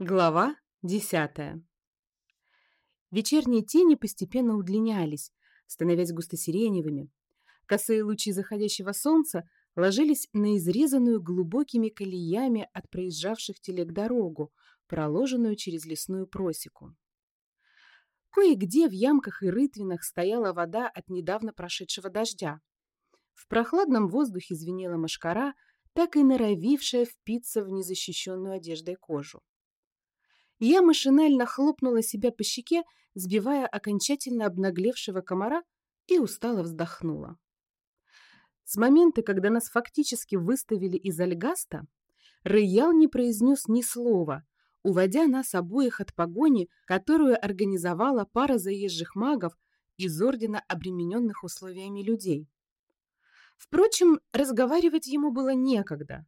Глава десятая. Вечерние тени постепенно удлинялись, становясь густосиреневыми. Косые лучи заходящего солнца ложились на изрезанную глубокими колеями от проезжавших телег дорогу, проложенную через лесную просеку. Кое-где в ямках и рытвинах стояла вода от недавно прошедшего дождя. В прохладном воздухе звенела мошкара, так и норовившая впиться в незащищенную одеждой кожу. Я машинально хлопнула себя по щеке, сбивая окончательно обнаглевшего комара, и устало вздохнула. С момента, когда нас фактически выставили из Альгаста, Рейял не произнес ни слова, уводя нас обоих от погони, которую организовала пара заезжих магов из Ордена обремененных условиями людей. Впрочем, разговаривать ему было некогда.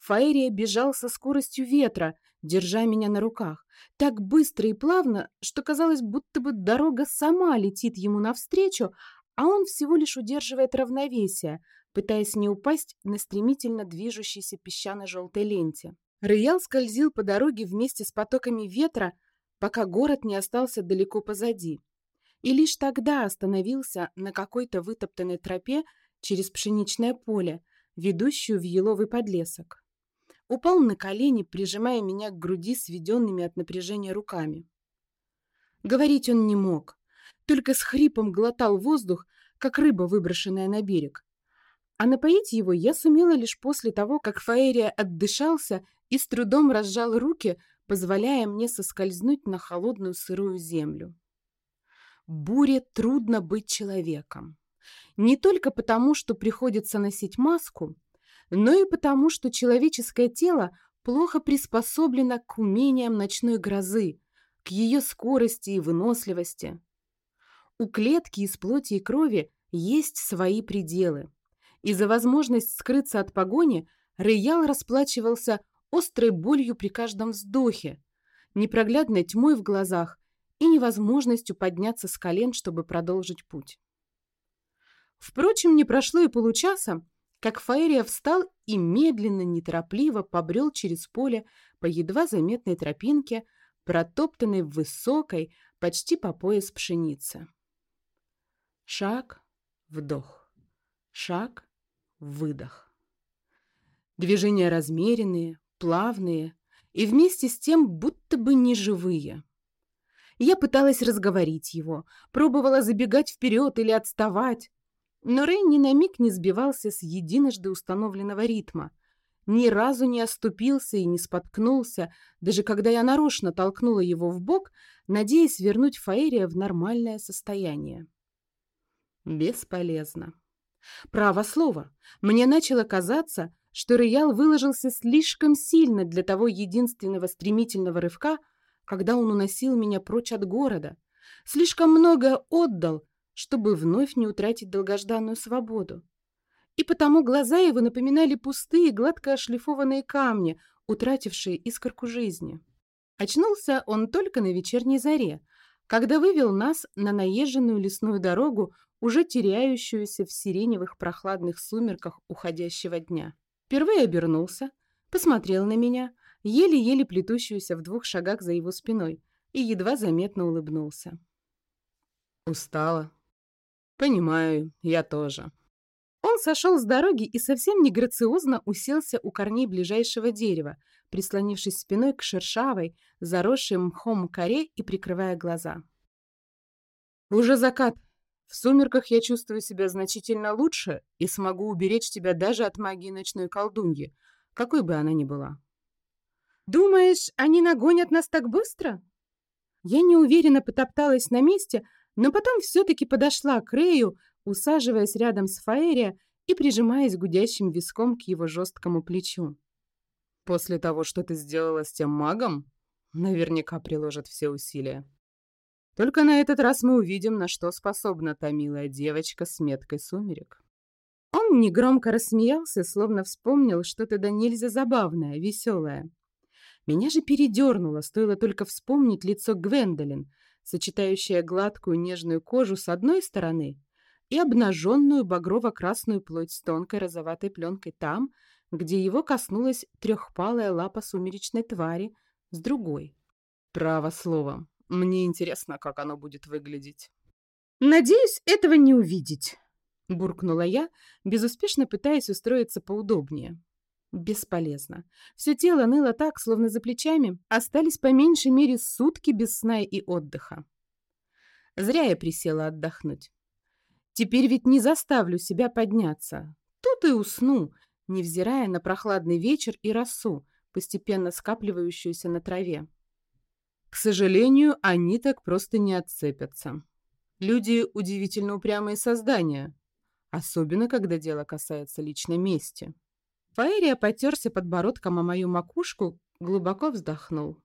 Фаэрия бежал со скоростью ветра, держа меня на руках, так быстро и плавно, что казалось, будто бы дорога сама летит ему навстречу, а он всего лишь удерживает равновесие, пытаясь не упасть на стремительно движущейся песчано-желтой ленте. Роял скользил по дороге вместе с потоками ветра, пока город не остался далеко позади. И лишь тогда остановился на какой-то вытоптанной тропе через пшеничное поле, ведущую в еловый подлесок упал на колени, прижимая меня к груди сведенными от напряжения руками. Говорить он не мог, только с хрипом глотал воздух, как рыба, выброшенная на берег. А напоить его я сумела лишь после того, как Фаэрия отдышался и с трудом разжал руки, позволяя мне соскользнуть на холодную сырую землю. Буре трудно быть человеком. Не только потому, что приходится носить маску, но и потому, что человеческое тело плохо приспособлено к умениям ночной грозы, к ее скорости и выносливости. У клетки из плоти и крови есть свои пределы. И за возможность скрыться от погони Рейял расплачивался острой болью при каждом вздохе, непроглядной тьмой в глазах и невозможностью подняться с колен, чтобы продолжить путь. Впрочем, не прошло и получаса, как Фаэрия встал и медленно, неторопливо побрел через поле по едва заметной тропинке, протоптанной высокой, почти по пояс пшеницы. Шаг, вдох, шаг, выдох. Движения размеренные, плавные и вместе с тем будто бы неживые. Я пыталась разговорить его, пробовала забегать вперед или отставать, но Рэй ни на миг не сбивался с единожды установленного ритма. Ни разу не оступился и не споткнулся, даже когда я нарочно толкнула его в бок, надеясь вернуть Фаэрия в нормальное состояние. Бесполезно. Право слово, мне начало казаться, что Роял выложился слишком сильно для того единственного стремительного рывка, когда он уносил меня прочь от города. Слишком многое отдал, чтобы вновь не утратить долгожданную свободу. И потому глаза его напоминали пустые, гладко ошлифованные камни, утратившие искорку жизни. Очнулся он только на вечерней заре, когда вывел нас на наезженную лесную дорогу, уже теряющуюся в сиреневых прохладных сумерках уходящего дня. Впервые обернулся, посмотрел на меня, еле-еле плетущуюся в двух шагах за его спиной, и едва заметно улыбнулся. «Устала», «Понимаю, я тоже». Он сошел с дороги и совсем неграциозно уселся у корней ближайшего дерева, прислонившись спиной к шершавой, заросшей мхом коре и прикрывая глаза. «Уже закат. В сумерках я чувствую себя значительно лучше и смогу уберечь тебя даже от магии ночной колдуньи, какой бы она ни была». «Думаешь, они нагонят нас так быстро?» Я неуверенно потопталась на месте, но потом все-таки подошла к Рэю, усаживаясь рядом с Фаэри и прижимаясь гудящим виском к его жесткому плечу. «После того, что ты сделала с тем магом, наверняка приложат все усилия. Только на этот раз мы увидим, на что способна та милая девочка с меткой сумерек». Он негромко рассмеялся, словно вспомнил что-то да нельзя забавное, веселое. Меня же передернуло, стоило только вспомнить лицо Гвендолин — сочетающая гладкую нежную кожу с одной стороны и обнаженную багрово-красную плоть с тонкой розоватой пленкой там, где его коснулась трехпалая лапа сумеречной твари, с другой. Право слово, мне интересно, как оно будет выглядеть. «Надеюсь, этого не увидеть», — буркнула я, безуспешно пытаясь устроиться поудобнее. Бесполезно. Все тело ныло так, словно за плечами остались по меньшей мере сутки без сна и отдыха. Зря я присела отдохнуть. Теперь ведь не заставлю себя подняться. Тут и усну, невзирая на прохладный вечер и росу, постепенно скапливающуюся на траве. К сожалению, они так просто не отцепятся. Люди – удивительно упрямые создания, особенно когда дело касается личной мести. Фаэрия потерся подбородком о мою макушку, глубоко вздохнул.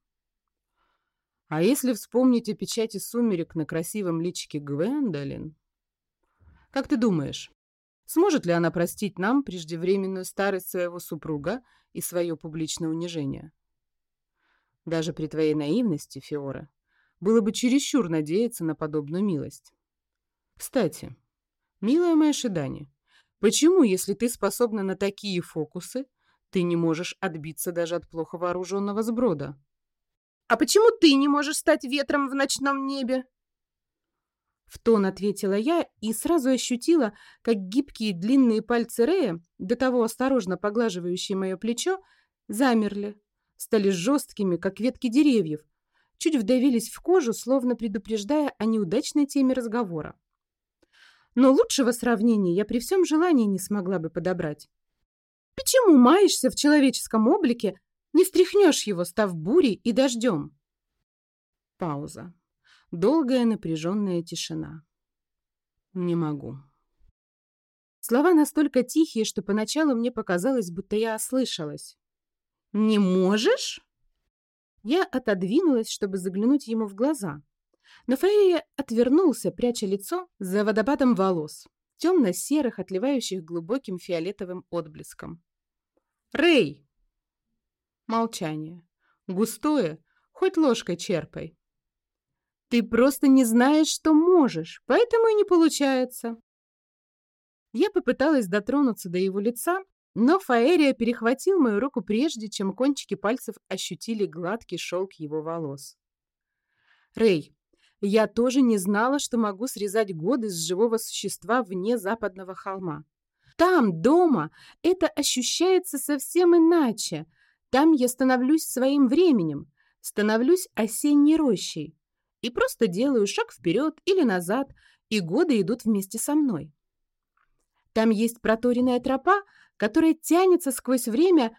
А если вспомнить о печати сумерек на красивом личике Гвендолин? Как ты думаешь, сможет ли она простить нам преждевременную старость своего супруга и свое публичное унижение? Даже при твоей наивности, Фиора, было бы чересчур надеяться на подобную милость. Кстати, милая моя Шидани, Почему, если ты способна на такие фокусы, ты не можешь отбиться даже от плохо вооруженного сброда? А почему ты не можешь стать ветром в ночном небе? В тон ответила я и сразу ощутила, как гибкие длинные пальцы Рея, до того осторожно поглаживающие мое плечо, замерли, стали жесткими, как ветки деревьев, чуть вдавились в кожу, словно предупреждая о неудачной теме разговора но лучшего сравнения я при всем желании не смогла бы подобрать. Почему маешься в человеческом облике, не стряхнешь его, став бурей и дождем? Пауза. Долгая напряженная тишина. Не могу. Слова настолько тихие, что поначалу мне показалось, будто я ослышалась. «Не можешь?» Я отодвинулась, чтобы заглянуть ему в глаза. Но Фейя отвернулся, пряча лицо за водопадом волос, темно-серых, отливающих глубоким фиолетовым отблеском. «Рэй!» Молчание. Густое, хоть ложкой черпай. «Ты просто не знаешь, что можешь, поэтому и не получается». Я попыталась дотронуться до его лица, но Фаэрия перехватил мою руку прежде, чем кончики пальцев ощутили гладкий шелк его волос. «Рэй, я тоже не знала, что могу срезать годы с живого существа вне западного холма. Там, дома, это ощущается совсем иначе. Там я становлюсь своим временем, становлюсь осенней рощей. И просто делаю шаг вперед или назад, и годы идут вместе со мной. Там есть проторенная тропа, которая тянется сквозь время,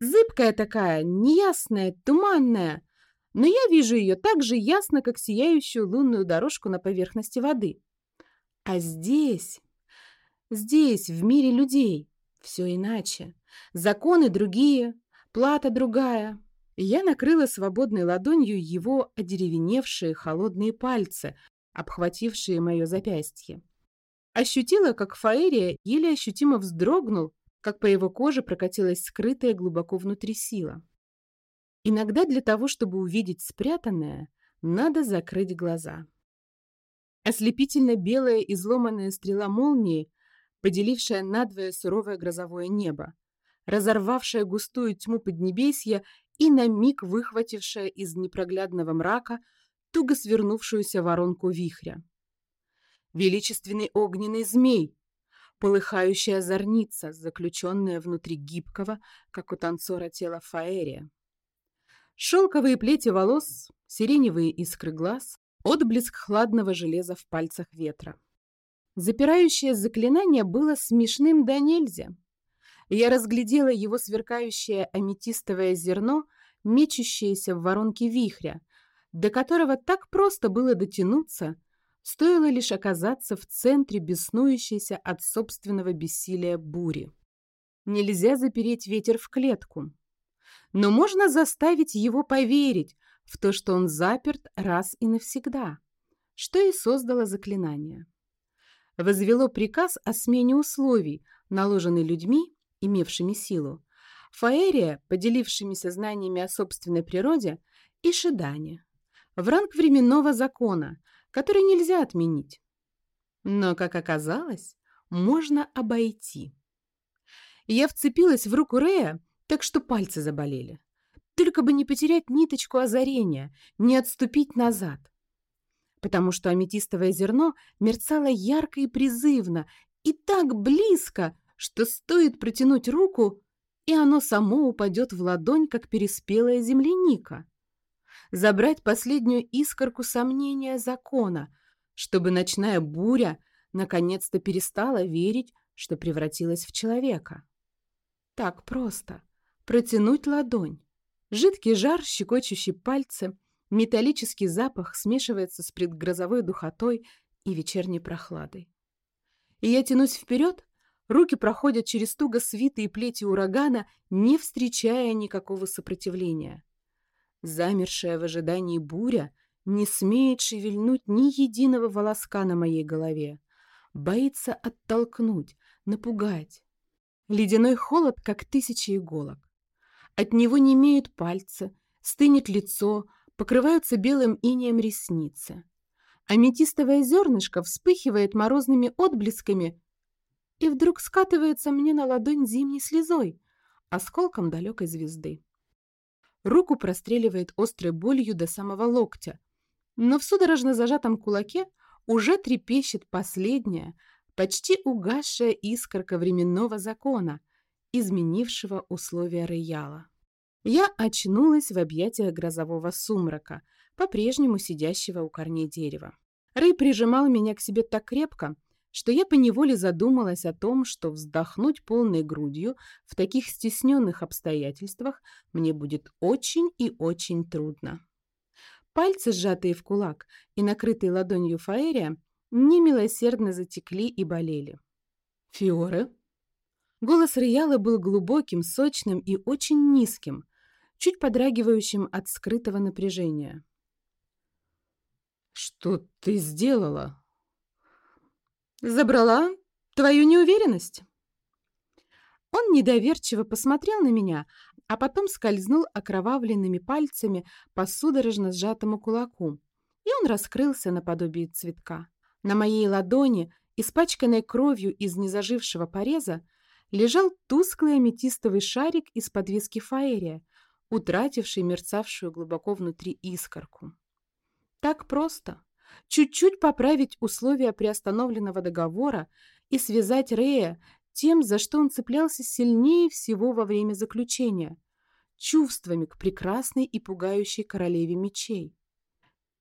зыбкая такая, неясная, туманная, но я вижу ее так же ясно, как сияющую лунную дорожку на поверхности воды. А здесь, здесь, в мире людей, все иначе. Законы другие, плата другая. Я накрыла свободной ладонью его одеревеневшие холодные пальцы, обхватившие мое запястье. Ощутила, как Фаэрия еле ощутимо вздрогнул, как по его коже прокатилась скрытая глубоко внутри сила. Иногда для того, чтобы увидеть спрятанное, надо закрыть глаза. Ослепительно белая изломанная стрела молнии, поделившая надвое суровое грозовое небо, разорвавшая густую тьму поднебесья и на миг выхватившая из непроглядного мрака туго свернувшуюся воронку вихря. Величественный огненный змей, полыхающая зорница, заключенная внутри гибкого, как у танцора тела Фаэрия. Шелковые плети волос, сиреневые искры глаз, отблеск хладного железа в пальцах ветра. Запирающее заклинание было смешным до нельзя. Я разглядела его сверкающее аметистовое зерно, мечущееся в воронке вихря, до которого так просто было дотянуться, стоило лишь оказаться в центре беснующейся от собственного бессилия бури. Нельзя запереть ветер в клетку но можно заставить его поверить в то, что он заперт раз и навсегда, что и создало заклинание. Возвело приказ о смене условий, наложенный людьми, имевшими силу, Фаэрия, поделившимися знаниями о собственной природе, и Шидане, в ранг временного закона, который нельзя отменить. Но, как оказалось, можно обойти. Я вцепилась в руку Рея так что пальцы заболели. Только бы не потерять ниточку озарения, не отступить назад. Потому что аметистовое зерно мерцало ярко и призывно, и так близко, что стоит протянуть руку, и оно само упадет в ладонь, как переспелая земляника. Забрать последнюю искорку сомнения закона, чтобы ночная буря наконец-то перестала верить, что превратилась в человека. Так просто. Протянуть ладонь. Жидкий жар, щекочущий пальцы, металлический запах смешивается с предгрозовой духотой и вечерней прохладой. И я тянусь вперед, руки проходят через туго свитые плети урагана, не встречая никакого сопротивления. Замершая в ожидании буря не смеет шевельнуть ни единого волоска на моей голове. Боится оттолкнуть, напугать. Ледяной холод, как тысячи иголок. От него не имеют пальцы, стынет лицо, покрываются белым инеем ресницы. Аметистовое зернышко вспыхивает морозными отблесками и вдруг скатывается мне на ладонь зимней слезой, осколком далекой звезды. Руку простреливает острой болью до самого локтя, но в судорожно зажатом кулаке уже трепещет последняя, почти угасшая искорка временного закона, изменившего условия рояла. Я очнулась в объятиях грозового сумрака, по-прежнему сидящего у корней дерева. Рэй прижимал меня к себе так крепко, что я поневоле задумалась о том, что вздохнуть полной грудью в таких стесненных обстоятельствах мне будет очень и очень трудно. Пальцы, сжатые в кулак и накрытые ладонью Фаэрия, немилосердно затекли и болели. «Фиоре?» Голос Рияла был глубоким, сочным и очень низким, чуть подрагивающим от скрытого напряжения. «Что ты сделала?» «Забрала твою неуверенность». Он недоверчиво посмотрел на меня, а потом скользнул окровавленными пальцами по судорожно сжатому кулаку, и он раскрылся наподобие цветка. На моей ладони, испачканной кровью из незажившего пореза, лежал тусклый аметистовый шарик из подвески фаерия, утративший мерцавшую глубоко внутри искорку. Так просто. Чуть-чуть поправить условия приостановленного договора и связать Рея тем, за что он цеплялся сильнее всего во время заключения, чувствами к прекрасной и пугающей королеве мечей.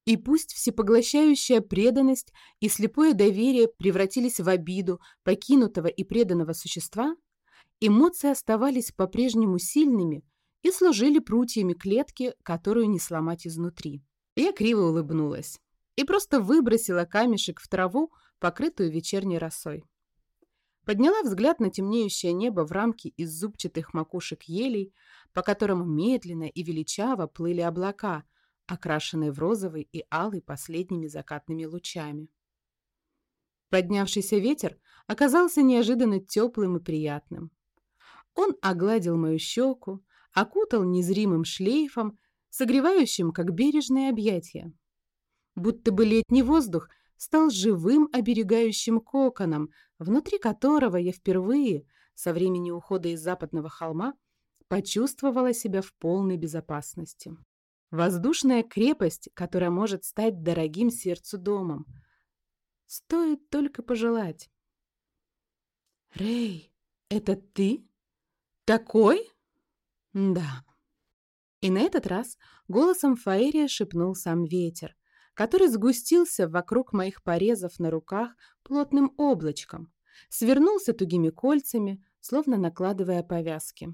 И пусть всепоглощающая преданность и слепое доверие превратились в обиду покинутого и преданного существа, эмоции оставались по-прежнему сильными и служили прутьями клетки, которую не сломать изнутри. Я криво улыбнулась и просто выбросила камешек в траву, покрытую вечерней росой. Подняла взгляд на темнеющее небо в рамке из зубчатых макушек елей, по которым медленно и величаво плыли облака, окрашенные в розовый и алый последними закатными лучами. Поднявшийся ветер оказался неожиданно теплым и приятным. Он огладил мою щеку, окутал незримым шлейфом, согревающим, как бережное объятие. Будто бы летний воздух стал живым оберегающим коконом, внутри которого я впервые, со времени ухода из западного холма, почувствовала себя в полной безопасности. Воздушная крепость, которая может стать дорогим сердцу домом. Стоит только пожелать. «Рэй, это ты? Такой?» «Да». И на этот раз голосом Фаэрия шепнул сам ветер, который сгустился вокруг моих порезов на руках плотным облачком, свернулся тугими кольцами, словно накладывая повязки.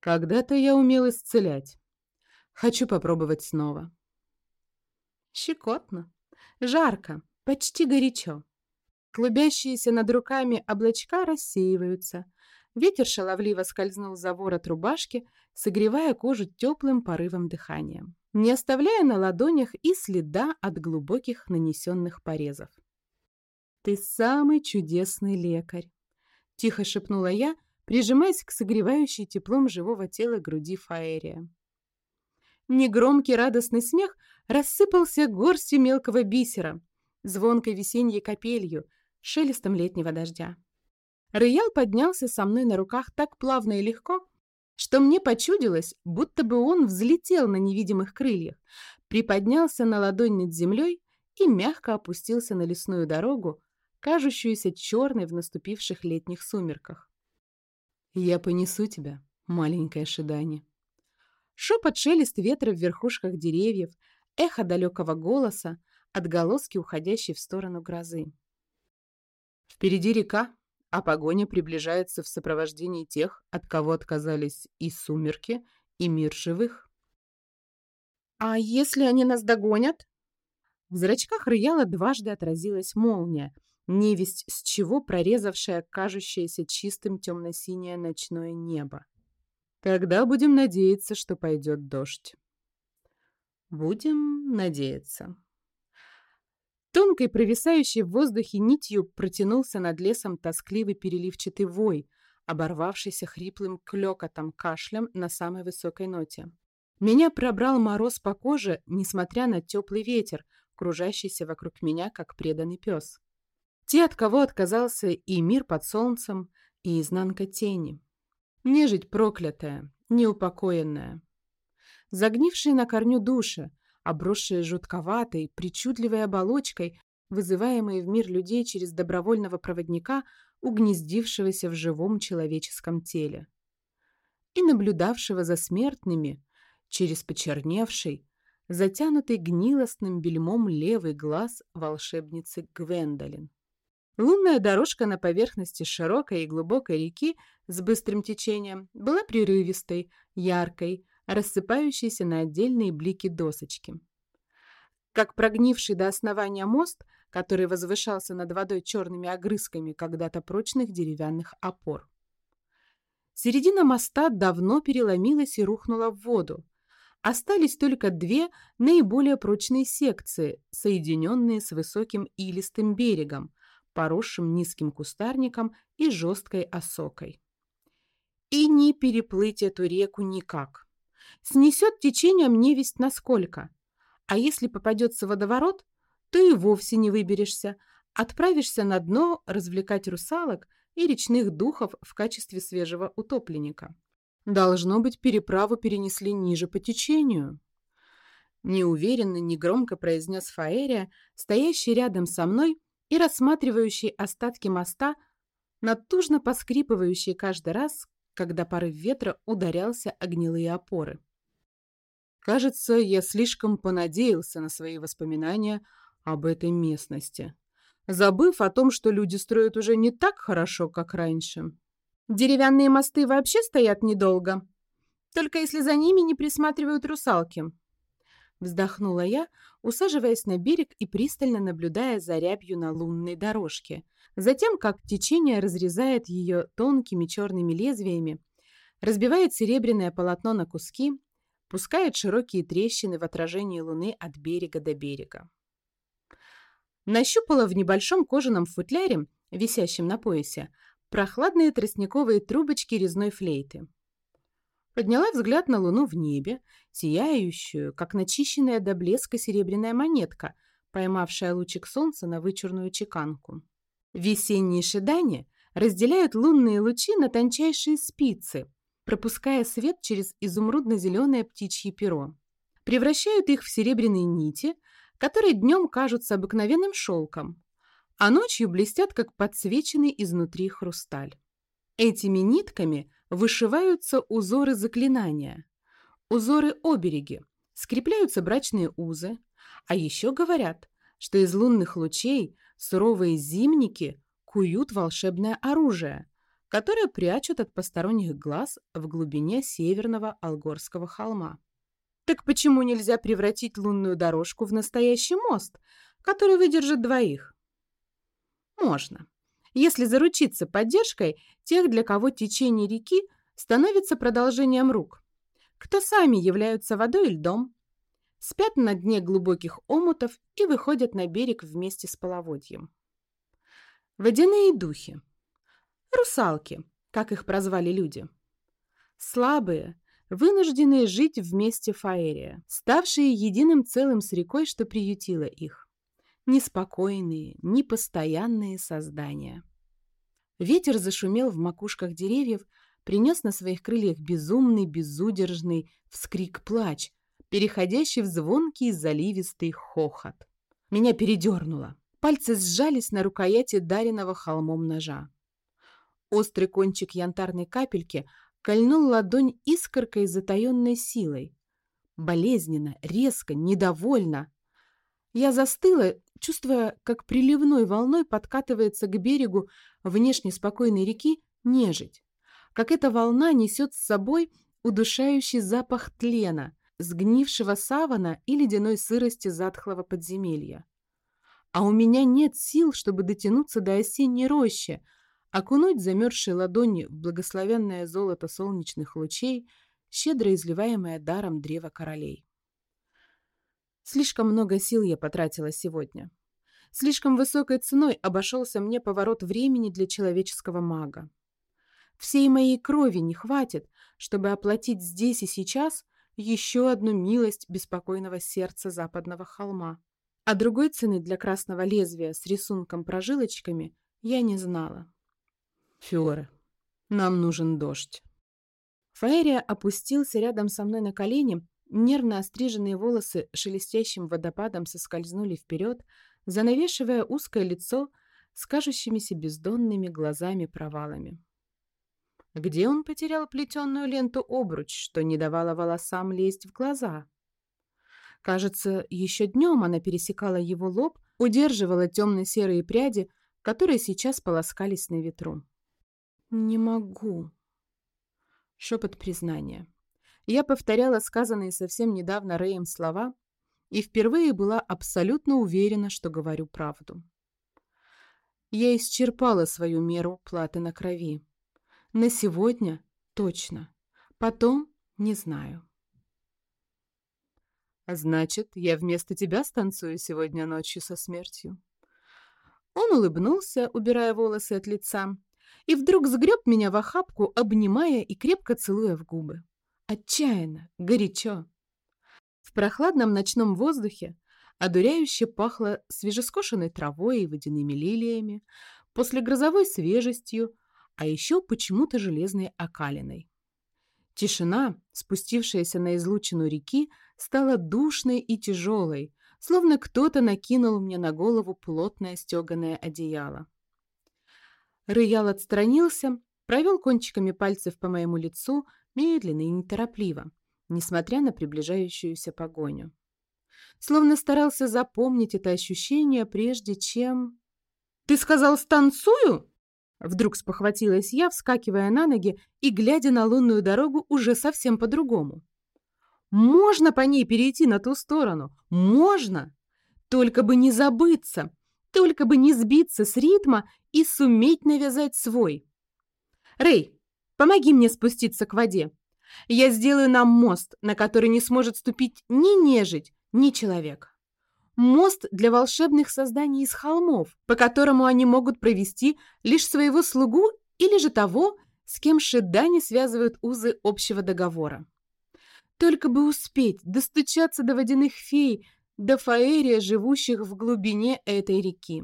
«Когда-то я умел исцелять. Хочу попробовать снова». Щекотно, жарко, почти горячо. Клубящиеся над руками облачка рассеиваются. Ветер шаловливо скользнул за ворот рубашки, согревая кожу теплым порывом дыхания не оставляя на ладонях и следа от глубоких нанесенных порезов. «Ты самый чудесный лекарь!» — тихо шепнула я, прижимаясь к согревающей теплом живого тела груди Фаэрия. Негромкий радостный смех рассыпался горстью мелкого бисера, звонкой весенней капелью, шелестом летнего дождя. Роял поднялся со мной на руках так плавно и легко, что мне почудилось, будто бы он взлетел на невидимых крыльях, приподнялся на ладонь над землей и мягко опустился на лесную дорогу, кажущуюся черной в наступивших летних сумерках. «Я понесу тебя, маленькое Шидани». Шепот шелест ветра в верхушках деревьев, эхо далекого голоса, отголоски, уходящей в сторону грозы. Впереди река, а погоня приближается в сопровождении тех, от кого отказались и сумерки, и мир живых. «А если они нас догонят?» В зрачках Рыяла дважды отразилась молния, невесть с чего прорезавшая кажущееся чистым темно-синее ночное небо. Тогда будем надеяться, что пойдет дождь. Будем надеяться. Тонкой, провисающей в воздухе нитью протянулся над лесом тоскливый переливчатый вой, оборвавшийся хриплым клёкотом кашлем на самой высокой ноте. Меня пробрал мороз по коже, несмотря на теплый ветер, кружащийся вокруг меня, как преданный пес. Те, от кого отказался и мир под солнцем, и изнанка тени. Нежить проклятая, неупокоенная. Загнившие на корню души, обросшие жутковатой, причудливой оболочкой, вызываемые в мир людей через добровольного проводника, угнездившегося в живом человеческом теле. И наблюдавшего за смертными через почерневший, затянутый гнилостным бельмом левый глаз волшебницы Гвендолин. Лунная дорожка на поверхности широкой и глубокой реки с быстрым течением была прерывистой, яркой, рассыпающейся на отдельные блики досочки. Как прогнивший до основания мост, который возвышался над водой черными огрызками когда-то прочных деревянных опор. Середина моста давно переломилась и рухнула в воду. Остались только две наиболее прочные секции, соединенные с высоким илистым берегом, поросшим низким кустарником и жесткой осокой. И не переплыть эту реку никак. Снесет течением невесть насколько. А если попадется водоворот, то и вовсе не выберешься. Отправишься на дно развлекать русалок и речных духов в качестве свежего утопленника. Должно быть, переправу перенесли ниже по течению. Неуверенно, негромко произнес Фаэрия, стоящий рядом со мной и рассматривающий остатки моста, натужно поскрипывающий каждый раз, когда порыв ветра ударялся о гнилые опоры. Кажется, я слишком понадеялся на свои воспоминания об этой местности, забыв о том, что люди строят уже не так хорошо, как раньше. Деревянные мосты вообще стоят недолго, только если за ними не присматривают русалки. Вздохнула я, усаживаясь на берег и пристально наблюдая за рябью на лунной дорожке. Затем, как течение разрезает ее тонкими черными лезвиями, разбивает серебряное полотно на куски, пускает широкие трещины в отражении луны от берега до берега. Нащупала в небольшом кожаном футляре, висящем на поясе, прохладные тростниковые трубочки резной флейты. Подняла взгляд на луну в небе, сияющую, как начищенная до блеска серебряная монетка, поймавшая лучик солнца на вычурную чеканку. Весенние шидания разделяют лунные лучи на тончайшие спицы, пропуская свет через изумрудно-зеленое птичье перо. Превращают их в серебряные нити, которые днем кажутся обыкновенным шелком, а ночью блестят, как подсвеченный изнутри хрусталь. Этими нитками вышиваются узоры заклинания, узоры-обереги, скрепляются брачные узы, а еще говорят, что из лунных лучей суровые зимники куют волшебное оружие, которое прячут от посторонних глаз в глубине северного Алгорского холма. Так почему нельзя превратить лунную дорожку в настоящий мост, который выдержит двоих? Можно, если заручиться поддержкой тех, для кого течение реки становится продолжением рук, кто сами являются водой и льдом, спят на дне глубоких омутов и выходят на берег вместе с половодьем. Водяные духи. Русалки, как их прозвали люди. Слабые, вынужденные жить вместе Фаэрия, ставшие единым целым с рекой, что приютила их. Неспокойные, непостоянные создания. Ветер зашумел в макушках деревьев, принес на своих крыльях безумный, безудержный вскрик-плач, переходящий в звонкий заливистый хохот. Меня передернуло. Пальцы сжались на рукояти даренного холмом ножа. Острый кончик янтарной капельки кольнул ладонь искоркой затаенной силой. Болезненно, резко, недовольно. Я застыла, чувствуя, как приливной волной подкатывается к берегу внешне спокойной реки нежить. Как эта волна несет с собой удушающий запах тлена, сгнившего савана и ледяной сырости затхлого подземелья. А у меня нет сил, чтобы дотянуться до осенней рощи, окунуть замерзшие ладони в благословенное золото солнечных лучей, щедро изливаемое даром древа королей. Слишком много сил я потратила сегодня. Слишком высокой ценой обошелся мне поворот времени для человеческого мага. Всей моей крови не хватит, чтобы оплатить здесь и сейчас еще одну милость беспокойного сердца западного холма. А другой цены для красного лезвия с рисунком прожилочками я не знала. Фиора, нам нужен дождь. Фаэрия опустился рядом со мной на колени, нервно остриженные волосы шелестящим водопадом соскользнули вперед, занавешивая узкое лицо с кажущимися бездонными глазами-провалами. Где он потерял плетеную ленту-обруч, что не давало волосам лезть в глаза? Кажется, еще днем она пересекала его лоб, удерживала темно-серые пряди, которые сейчас полоскались на ветру. «Не могу». Шепот признания. Я повторяла сказанные совсем недавно Рэем слова и впервые была абсолютно уверена, что говорю правду. Я исчерпала свою меру платы на крови. На сегодня точно. Потом не знаю. Значит, я вместо тебя станцую сегодня ночью со смертью. Он улыбнулся, убирая волосы от лица, и вдруг сгреб меня в охапку, обнимая и крепко целуя в губы. Отчаянно, горячо. В прохладном ночном воздухе одуряюще пахло свежескошенной травой и водяными лилиями, после грозовой свежестью, а еще почему-то железной окалиной. Тишина, спустившаяся на излучину реки, стала душной и тяжелой, словно кто-то накинул мне на голову плотное стеганое одеяло. Рыял отстранился, провел кончиками пальцев по моему лицу медленно и неторопливо, несмотря на приближающуюся погоню. Словно старался запомнить это ощущение, прежде чем... «Ты сказал, станцую?» Вдруг спохватилась я, вскакивая на ноги и глядя на лунную дорогу уже совсем по-другому. «Можно по ней перейти на ту сторону! Можно! Только бы не забыться! Только бы не сбиться с ритма и суметь навязать свой! Рэй, помоги мне спуститься к воде! Я сделаю нам мост, на который не сможет ступить ни нежить, ни человек!» Мост для волшебных созданий из холмов, по которому они могут провести лишь своего слугу или же того, с кем Шедани связывают узы общего договора. Только бы успеть достучаться до водяных фей, до фаэрия, живущих в глубине этой реки.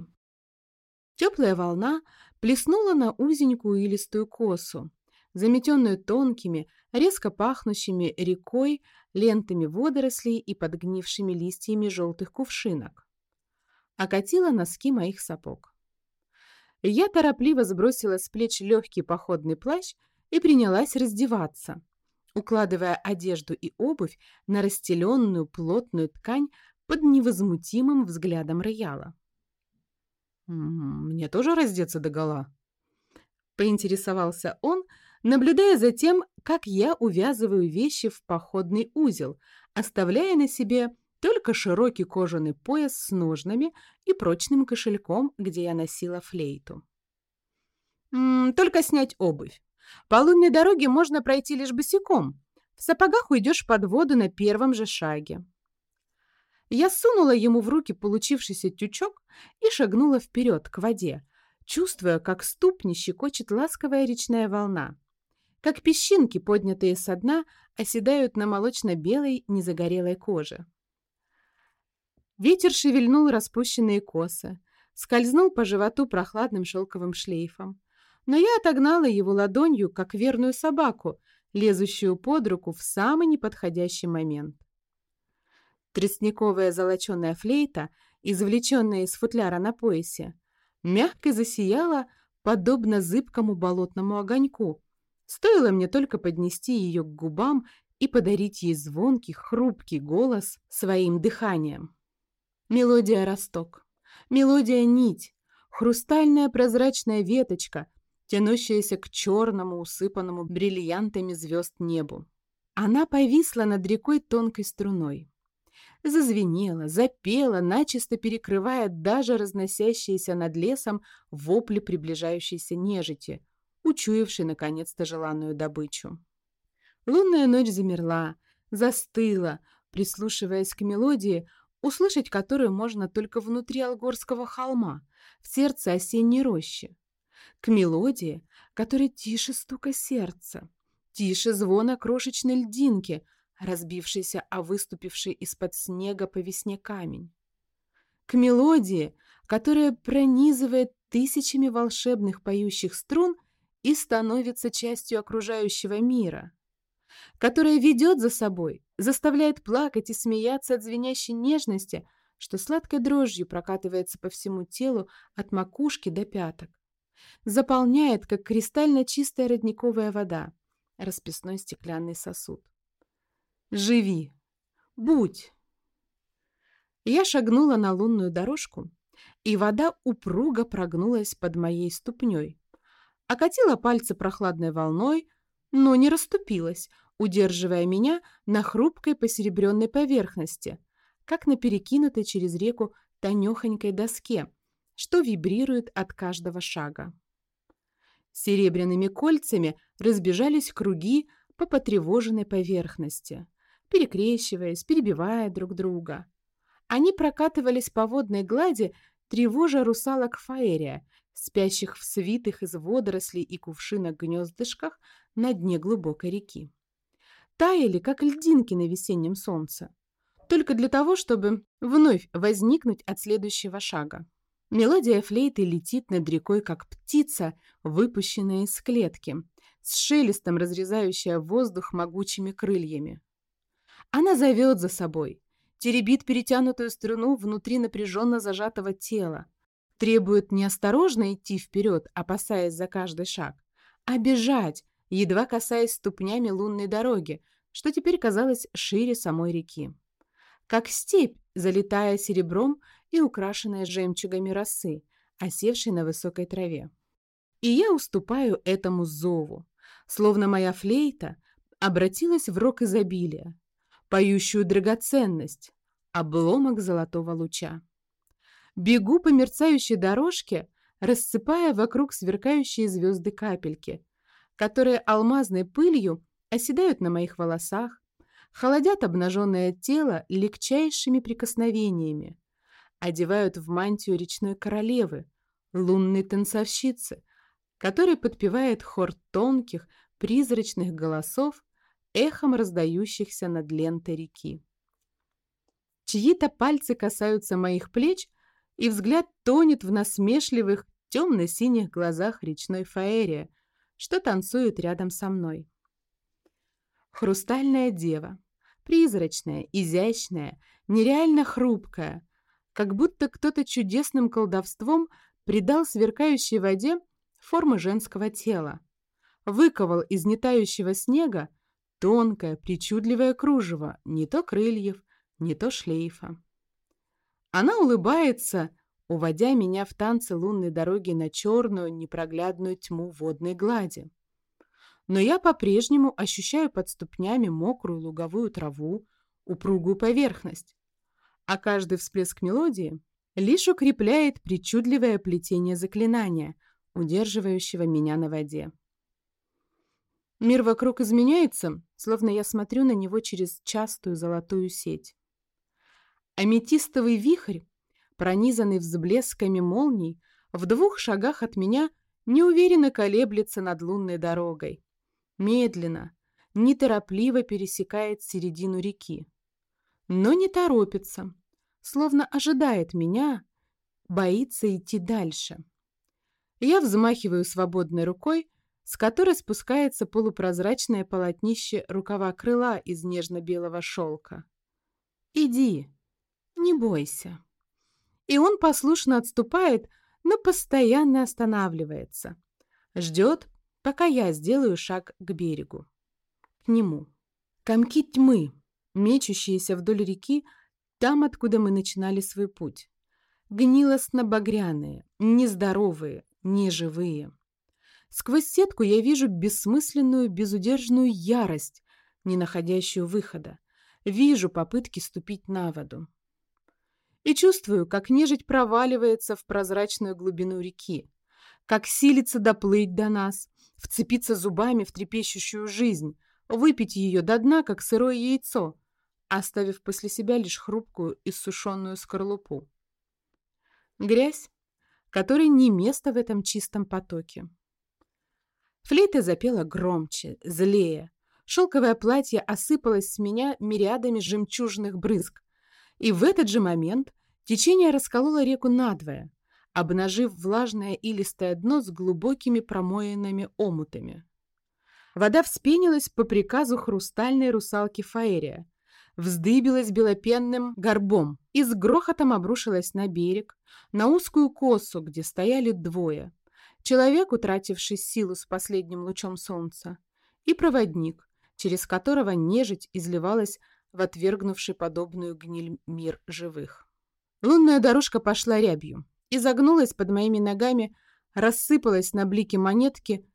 Теплая волна плеснула на узенькую илистую косу, заметенную тонкими, резко пахнущими рекой, лентами водорослей и подгнившими листьями желтых кувшинок. Окатила носки моих сапог. Я торопливо сбросила с плеч легкий походный плащ и принялась раздеваться, укладывая одежду и обувь на расстеленную плотную ткань под невозмутимым взглядом рояла. «Мне тоже раздеться догола?» — поинтересовался он, наблюдая за тем, как я увязываю вещи в походный узел, оставляя на себе только широкий кожаный пояс с ножнами и прочным кошельком, где я носила флейту. «М -м, «Только снять обувь. По лунной дороге можно пройти лишь босиком. В сапогах уйдешь под воду на первом же шаге». Я сунула ему в руки получившийся тючок и шагнула вперед, к воде, чувствуя, как ступни щекочет ласковая речная волна как песчинки, поднятые со дна, оседают на молочно-белой незагорелой коже. Ветер шевельнул распущенные косы, скользнул по животу прохладным шелковым шлейфом. но я отогнала его ладонью, как верную собаку, лезущую под руку в самый неподходящий момент. Тростниковая золоченая флейта, извлеченная из футляра на поясе, мягко засияла, подобно зыбкому болотному огоньку. Стоило мне только поднести ее к губам и подарить ей звонкий, хрупкий голос своим дыханием. Мелодия росток, мелодия нить, хрустальная прозрачная веточка, тянущаяся к черному, усыпанному бриллиантами звезд небу. Она повисла над рекой тонкой струной. Зазвенела, запела, начисто перекрывая даже разносящиеся над лесом вопли приближающейся нежити, учуявшей наконец-то желанную добычу. Лунная ночь замерла, застыла, прислушиваясь к мелодии, услышать которую можно только внутри Алгорского холма, в сердце осенней рощи к мелодии, которая тише стука сердца, тише звона крошечной льдинки, разбившейся о выступивший из-под снега по весне камень. К мелодии, которая пронизывает тысячами волшебных поющих струн и становится частью окружающего мира, которая ведет за собой, заставляет плакать и смеяться от звенящей нежности, что сладкой дрожью прокатывается по всему телу от макушки до пяток заполняет, как кристально чистая родниковая вода, расписной стеклянный сосуд. Живи! Будь! Я шагнула на лунную дорожку, и вода упруго прогнулась под моей ступней, окатила пальцы прохладной волной, но не расступилась, удерживая меня на хрупкой посеребренной поверхности, как на перекинутой через реку тонехонькой доске, что вибрирует от каждого шага. Серебряными кольцами разбежались круги по потревоженной поверхности, перекрещиваясь, перебивая друг друга. Они прокатывались по водной глади, тревожа русалок фаэрия, спящих в свитых из водорослей и кувшинок гнездышках на дне глубокой реки. Таяли, как льдинки на весеннем солнце, только для того, чтобы вновь возникнуть от следующего шага. Мелодия флейты летит над рекой, как птица, выпущенная из клетки, с шелестом разрезающая воздух могучими крыльями. Она зовет за собой, теребит перетянутую струну внутри напряженно зажатого тела, требует неосторожно идти вперед, опасаясь за каждый шаг, а бежать, едва касаясь ступнями лунной дороги, что теперь казалось шире самой реки. Как степь, залитая серебром и украшенная жемчугами росы, осевшей на высокой траве. И я уступаю этому зову, словно моя флейта обратилась в рок изобилия, поющую драгоценность, обломок золотого луча. Бегу по мерцающей дорожке, рассыпая вокруг сверкающие звезды капельки, которые алмазной пылью оседают на моих волосах, холодят обнаженное тело легчайшими прикосновениями, одевают в мантию речной королевы, лунной танцовщицы, которая подпевает хор тонких, призрачных голосов, эхом раздающихся над лентой реки. Чьи-то пальцы касаются моих плеч, и взгляд тонет в насмешливых, темно-синих глазах речной фаерия, что танцует рядом со мной. Хрустальная дева, призрачная, изящная, нереально хрупкая, как будто кто-то чудесным колдовством придал сверкающей воде формы женского тела, выковал из нетающего снега тонкое, причудливое кружево, не то крыльев, не то шлейфа. Она улыбается, уводя меня в танцы лунной дороги на черную, непроглядную тьму водной глади. Но я по-прежнему ощущаю под ступнями мокрую луговую траву, упругую поверхность а каждый всплеск мелодии лишь укрепляет причудливое плетение заклинания, удерживающего меня на воде. Мир вокруг изменяется, словно я смотрю на него через частую золотую сеть. Аметистовый вихрь, пронизанный взблесками молний, в двух шагах от меня неуверенно колеблется над лунной дорогой. Медленно, неторопливо пересекает середину реки но не торопится, словно ожидает меня, боится идти дальше. Я взмахиваю свободной рукой, с которой спускается полупрозрачное полотнище рукава крыла из нежно-белого шелка. «Иди, не бойся». И он послушно отступает, но постоянно останавливается. Ждет, пока я сделаю шаг к берегу. К нему. Комки тьмы, мечущиеся вдоль реки, там, откуда мы начинали свой путь. Гнилостно-багряные, нездоровые, неживые. Сквозь сетку я вижу бессмысленную, безудержную ярость, не находящую выхода. Вижу попытки ступить на воду. И чувствую, как нежить проваливается в прозрачную глубину реки, как силится доплыть до нас, вцепиться зубами в трепещущую жизнь, выпить ее до дна, как сырое яйцо, оставив после себя лишь хрупкую и сушеную скорлупу. Грязь, которой не место в этом чистом потоке. Флейта запела громче, злее. Шелковое платье осыпалось с меня мириадами жемчужных брызг. И в этот же момент течение раскололо реку надвое, обнажив влажное илистое дно с глубокими промоинами омутами. Вода вспенилась по приказу хрустальной русалки Фаэрия, вздыбилась белопенным горбом и с грохотом обрушилась на берег, на узкую косу, где стояли двое. Человек, утративший силу с последним лучом солнца, и проводник, через которого нежить изливалась в отвергнувший подобную гниль мир живых. Лунная дорожка пошла рябью, изогнулась под моими ногами, рассыпалась на блики монетки,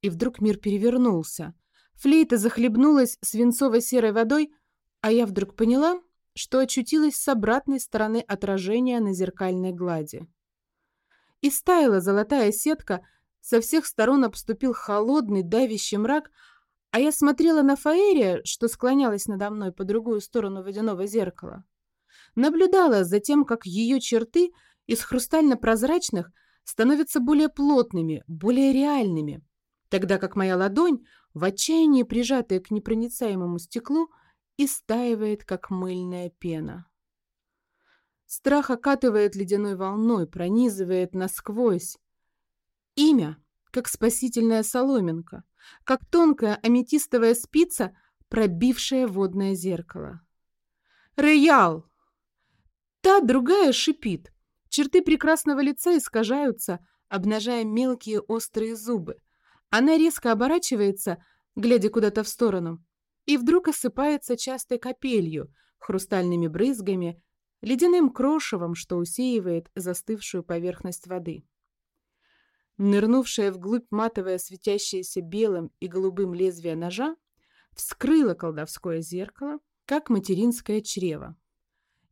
и вдруг мир перевернулся. Флейта захлебнулась свинцово-серой водой, а я вдруг поняла, что очутилась с обратной стороны отражения на зеркальной глади. И стаяла золотая сетка, со всех сторон обступил холодный, давящий мрак, а я смотрела на Фаэрия, что склонялась надо мной по другую сторону водяного зеркала. Наблюдала за тем, как ее черты из хрустально-прозрачных становятся более плотными, более реальными, тогда как моя ладонь, в отчаянии прижатая к непроницаемому стеклу, истаивает, как мыльная пена. Страх окатывает ледяной волной, пронизывает насквозь. Имя, как спасительная соломинка, как тонкая аметистовая спица, пробившая водное зеркало. «Роял!» Та другая шипит. Черты прекрасного лица искажаются, обнажая мелкие острые зубы. Она резко оборачивается, глядя куда-то в сторону, и вдруг осыпается частой капелью, хрустальными брызгами, ледяным крошевом, что усеивает застывшую поверхность воды. Нырнувшая вглубь матовое светящееся белым и голубым лезвие ножа вскрыла колдовское зеркало, как материнское чрево.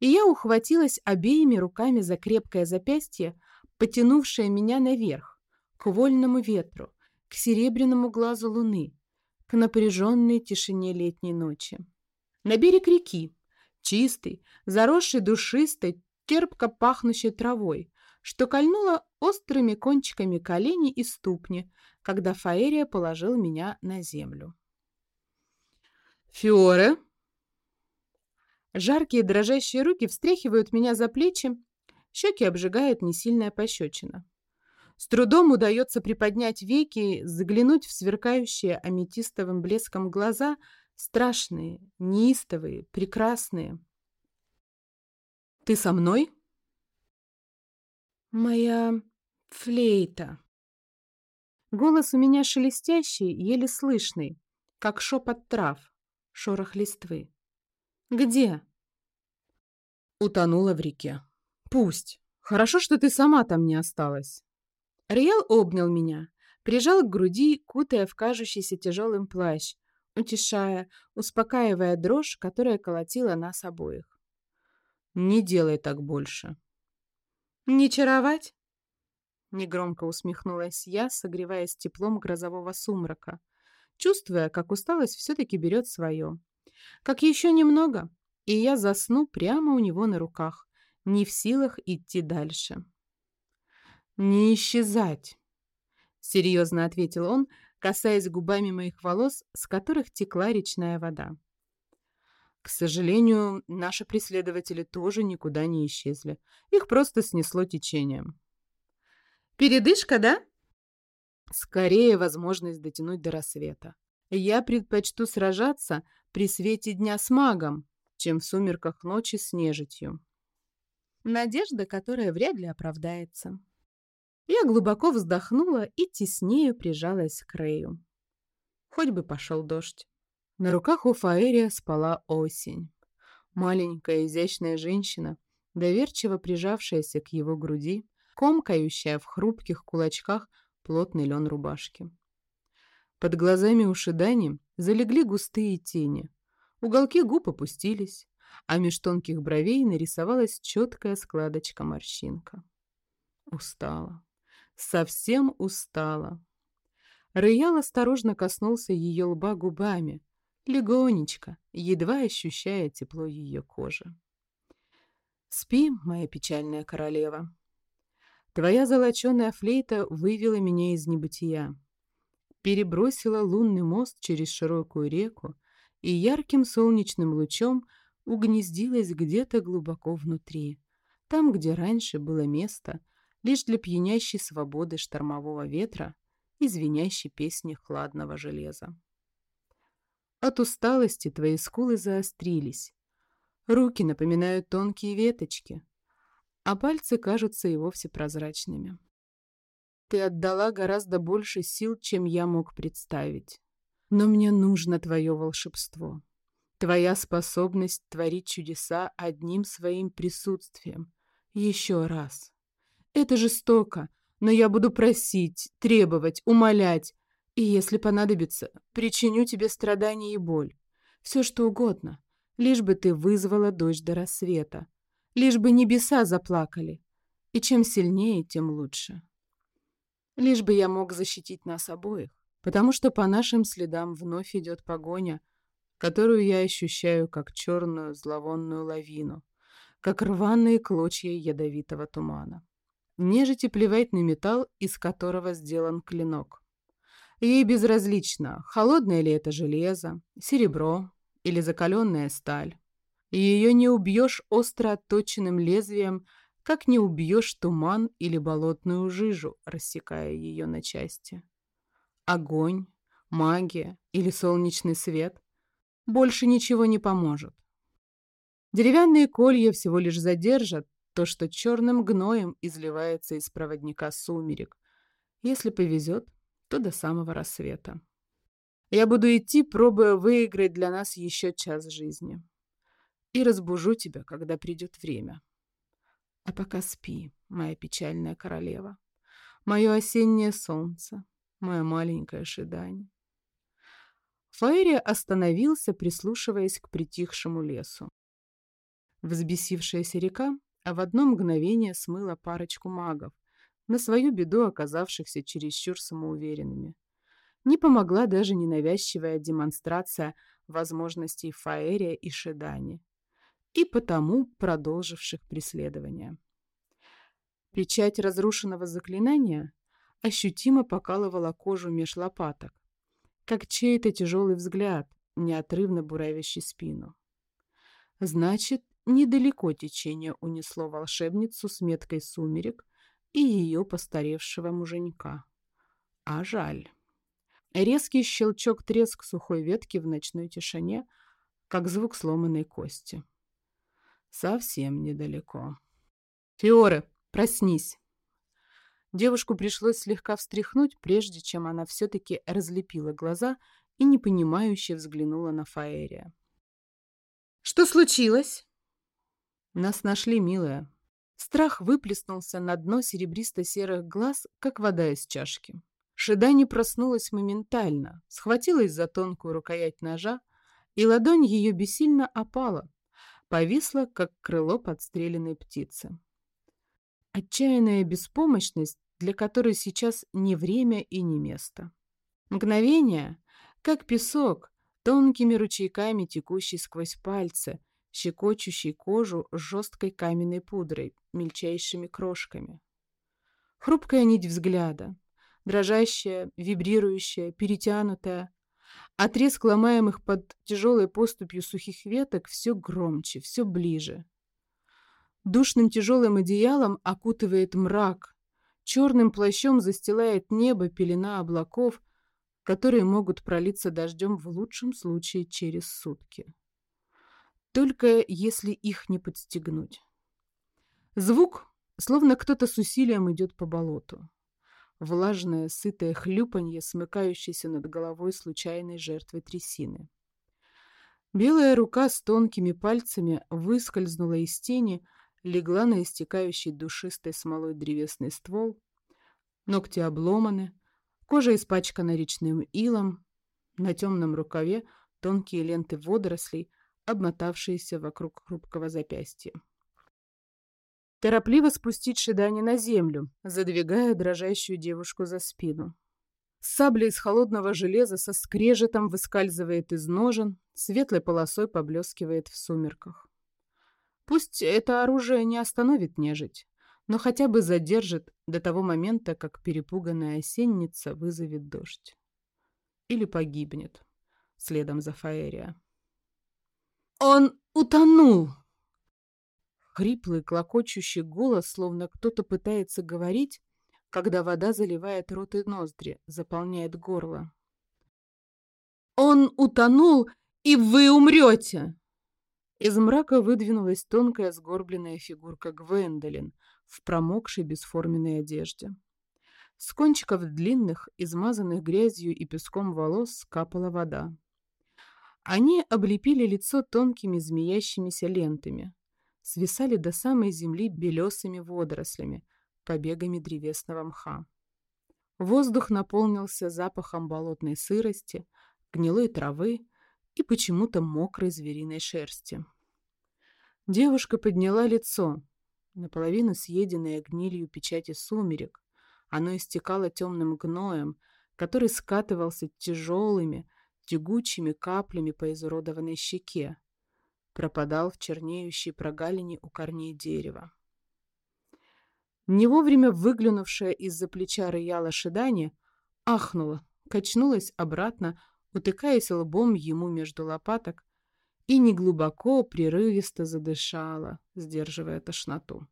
И я ухватилась обеими руками за крепкое запястье, потянувшее меня наверх, к вольному ветру, к серебряному глазу луны, к напряженной тишине летней ночи. На берег реки, чистый, заросший душистой, терпко пахнущей травой, что кольнуло острыми кончиками колени и ступни, когда Фаэрия положил меня на землю. «Фиоре!» Жаркие дрожащие руки встряхивают меня за плечи, щеки обжигает несильная пощечина. С трудом удается приподнять веки, заглянуть в сверкающие аметистовым блеском глаза, страшные, неистовые, прекрасные. «Ты со мной?» «Моя флейта». Голос у меня шелестящий, еле слышный, как шепот трав, шорох листвы. «Где?» Утонула в реке. «Пусть. Хорошо, что ты сама там не осталась». Риэл обнял меня, прижал к груди, кутая в кажущийся тяжелым плащ, утешая, успокаивая дрожь, которая колотила нас обоих. «Не делай так больше». «Не чаровать?» Негромко усмехнулась я, согреваясь теплом грозового сумрака, чувствуя, как усталость все-таки берет свое. Как еще немного, и я засну прямо у него на руках, не в силах идти дальше. «Не исчезать!» — серьезно ответил он, касаясь губами моих волос, с которых текла речная вода. К сожалению, наши преследователи тоже никуда не исчезли. Их просто снесло течением. Передышка, да? Скорее возможность дотянуть до рассвета. Я предпочту сражаться при свете дня с магом, чем в сумерках ночи с нежитью. Надежда, которая вряд ли оправдается. Я глубоко вздохнула и теснее прижалась к Рэю. Хоть бы пошел дождь. На руках у Фаэрия спала осень. Маленькая изящная женщина, доверчиво прижавшаяся к его груди, комкающая в хрупких кулачках плотный лен рубашки. Под глазами у Шидани залегли густые тени. Уголки губ опустились, а меж тонких бровей нарисовалась четкая складочка-морщинка. Устала. Совсем устала. Роял осторожно коснулся ее лба губами, легонечко, едва ощущая тепло ее кожи. «Спи, моя печальная королева. Твоя золоченая флейта вывела меня из небытия перебросила лунный мост через широкую реку и ярким солнечным лучом угнездилась где-то глубоко внутри, там, где раньше было место лишь для пьянящей свободы штормового ветра и звенящей песни хладного железа. От усталости твои скулы заострились, руки напоминают тонкие веточки, а пальцы кажутся и вовсе прозрачными. Ты отдала гораздо больше сил, чем я мог представить. Но мне нужно твое волшебство. Твоя способность творить чудеса одним своим присутствием. Еще раз. Это жестоко, но я буду просить, требовать, умолять. И если понадобится, причиню тебе страдания и боль. Все что угодно. Лишь бы ты вызвала дождь до рассвета. Лишь бы небеса заплакали. И чем сильнее, тем лучше. Лишь бы я мог защитить нас обоих, потому что по нашим следам вновь идет погоня, которую я ощущаю как черную зловонную лавину, как рваные клочья ядовитого тумана. Нежити плевать на металл, из которого сделан клинок. Ей безразлично, холодное ли это железо, серебро или закаленная сталь. Ее не убьешь остро отточенным лезвием как не убьешь туман или болотную жижу, рассекая ее на части. Огонь, магия или солнечный свет больше ничего не поможет. Деревянные колья всего лишь задержат то, что черным гноем изливается из проводника сумерек. Если повезет, то до самого рассвета. Я буду идти, пробуя выиграть для нас еще час жизни. И разбужу тебя, когда придет время. А пока спи, моя печальная королева, мое осеннее солнце, моя маленькая Шидань. Фаэри остановился, прислушиваясь к притихшему лесу. Взбесившаяся река в одно мгновение смыла парочку магов, на свою беду оказавшихся чересчур самоуверенными. Не помогла даже ненавязчивая демонстрация возможностей Фаэрия и Шедани и потому продолживших преследование. Печать разрушенного заклинания ощутимо покалывала кожу меж лопаток, как чей-то тяжелый взгляд, неотрывно буравящий спину. Значит, недалеко течение унесло волшебницу с меткой сумерек и ее постаревшего муженька. А жаль. Резкий щелчок-треск сухой ветки в ночной тишине, как звук сломанной кости. Совсем недалеко. «Фиоре, проснись!» Девушку пришлось слегка встряхнуть, прежде чем она все-таки разлепила глаза и непонимающе взглянула на Фаэрия. «Что случилось?» «Нас нашли, милая». Страх выплеснулся на дно серебристо-серых глаз, как вода из чашки. Шидани проснулась моментально, схватилась за тонкую рукоять ножа, и ладонь ее бессильно опала, повисла, как крыло подстреленной птицы. Отчаянная беспомощность, для которой сейчас не время и не место. Мгновение, как песок, тонкими ручейками текущий сквозь пальцы, щекочущий кожу жесткой каменной пудрой, мельчайшими крошками. Хрупкая нить взгляда, дрожащая, вибрирующая, перетянутая, треск ломаемых под тяжелой поступью сухих веток все громче, все ближе. Душным тяжелым одеялом окутывает мрак, черным плащом застилает небо пелена облаков, которые могут пролиться дождем в лучшем случае через сутки. Только если их не подстегнуть. Звук, словно кто-то с усилием идет по болоту. Влажное, сытое хлюпанье, смыкающееся над головой случайной жертвы трясины. Белая рука с тонкими пальцами выскользнула из тени, легла на истекающий душистой смолой древесный ствол. Ногти обломаны, кожа испачкана речным илом, на темном рукаве тонкие ленты водорослей, обмотавшиеся вокруг хрупкого запястья. Торопливо спустить Шидани на землю, задвигая дрожащую девушку за спину. Сабля из холодного железа со скрежетом выскальзывает из ножен, светлой полосой поблескивает в сумерках. Пусть это оружие не остановит нежить, но хотя бы задержит до того момента, как перепуганная осенница вызовет дождь. Или погибнет, следом за Фаэрия. «Он утонул!» Хриплый, клокочущий голос, словно кто-то пытается говорить, когда вода заливает рот и ноздри, заполняет горло. «Он утонул, и вы умрете!» Из мрака выдвинулась тонкая сгорбленная фигурка Гвендолин в промокшей бесформенной одежде. С кончиков длинных, измазанных грязью и песком волос капала вода. Они облепили лицо тонкими змеящимися лентами, свисали до самой земли белесыми водорослями, побегами древесного мха. Воздух наполнился запахом болотной сырости, гнилой травы и почему-то мокрой звериной шерсти. Девушка подняла лицо, наполовину съеденное гнилью печати сумерек. Оно истекало темным гноем, который скатывался тяжелыми, тягучими каплями по изуродованной щеке, пропадал в чернеющей прогалине у корней дерева. Не вовремя выглянувшая из-за плеча Рыяла Шидани ахнула, качнулась обратно, утыкаясь лбом ему между лопаток, и неглубоко, прерывисто задышала, сдерживая тошноту.